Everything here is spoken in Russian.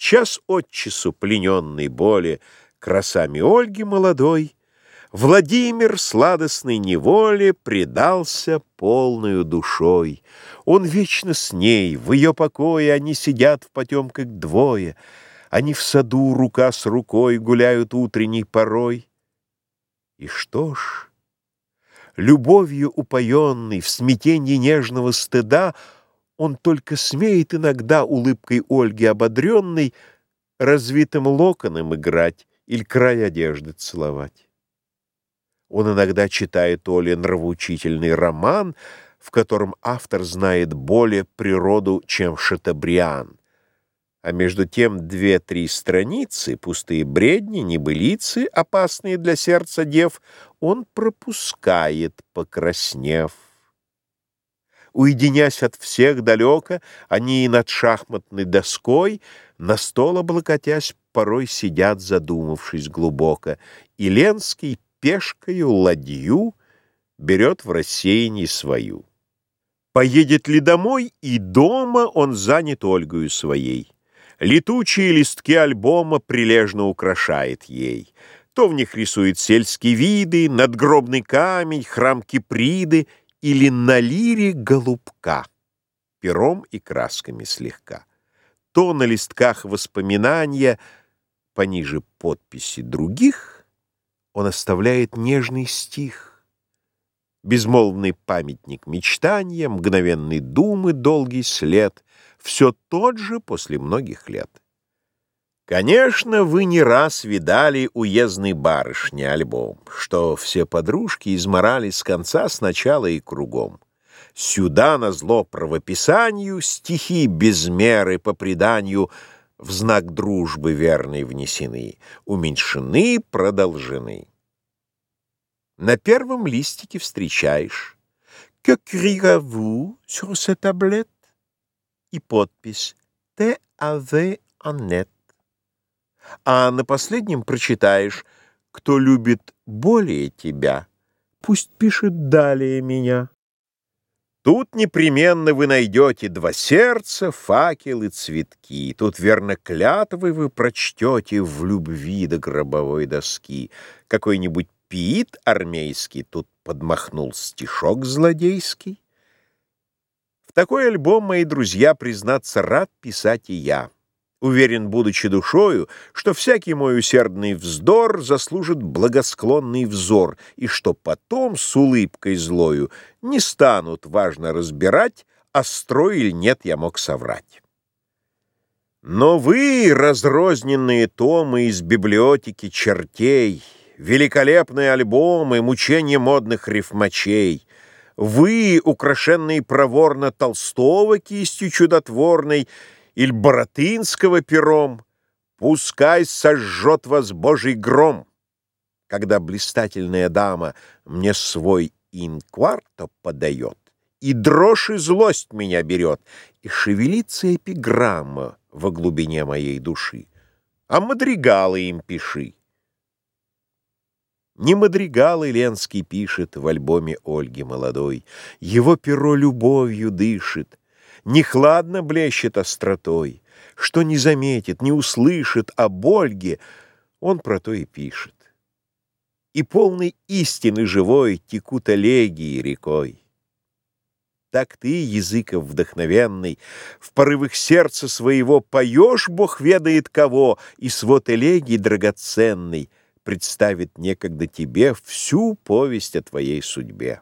Час от часу плененный боли красами Ольги молодой, Владимир сладостной неволе предался полною душой. Он вечно с ней, в ее покое они сидят в потемках двое, Они в саду рука с рукой гуляют утренней порой. И что ж, любовью упоенный, в смятении нежного стыда, Он только смеет иногда улыбкой Ольги ободренной Развитым локоном играть или край одежды целовать. Он иногда читает Оле нравоучительный роман, в котором автор знает более природу, чем Шатабриан. А между тем две-три страницы, пустые бредни, небылицы, опасные для сердца дев, он пропускает, покраснев. Уединясь от всех далеко, они над шахматной доской, на стол облокотясь, порой сидят, задумавшись глубоко, и Ленский пешкою ладью берет в рассеянии свою. Поедет ли домой, и дома он занят Ольгою своей. Летучие листки альбома прилежно украшает ей. То в них рисует сельские виды, надгробный камень, храм Киприды или на лире голубка, пером и красками слегка. То на листках воспоминания, пониже подписи других — он оставляет нежный стих, безмолвный памятник мечтания, мгновенной думы, долгий след, все тот же после многих лет. Конечно, вы не раз видали уездный барышни альбом, что все подружки изморали с конца, с начала и кругом. Сюда, на зло правописанию, стихи без меры по преданию — в знак дружбы верной внесены, уменьшены, продолжены. На первом листике встречаешь «Que criez-vous sur cette tablette?» и подпись «Te avez Annette». А на последнем прочитаешь «Кто любит более тебя, пусть пишет далее меня». Тут непременно вы найдете два сердца, факел и цветки. Тут, верно, клятвы вы прочтете в любви до гробовой доски. Какой-нибудь пиит армейский тут подмахнул стишок злодейский. В такой альбом, мои друзья, признаться, рад писать и я. Уверен, будучи душою, что всякий мой усердный вздор заслужит благосклонный взор, и что потом с улыбкой злою не станут важно разбирать, а строй или нет я мог соврать. Но вы, разрозненные томы из библиотеки чертей, великолепные альбомы, мучения модных рифмачей, вы, украшенные проворно Толстого кистью чудотворной, или Боротынского пером, пускай сожжет вас Божий гром. Когда блистательная дама мне свой инкварто подает, и дрожь и злость меня берет, и шевелится эпиграмма во глубине моей души, а мадригалы им пиши. Не мадригалы Ленский пишет в альбоме Ольги молодой, его перо любовью дышит, не хладно блещет остротой, что не заметит, не услышит о Ольге, он про то и пишет. И полной истины живой текут элегии рекой. Так ты, языков вдохновенный, в порывах сердца своего поешь, Бог ведает кого, и свод элегий драгоценный представит некогда тебе всю повесть о твоей судьбе.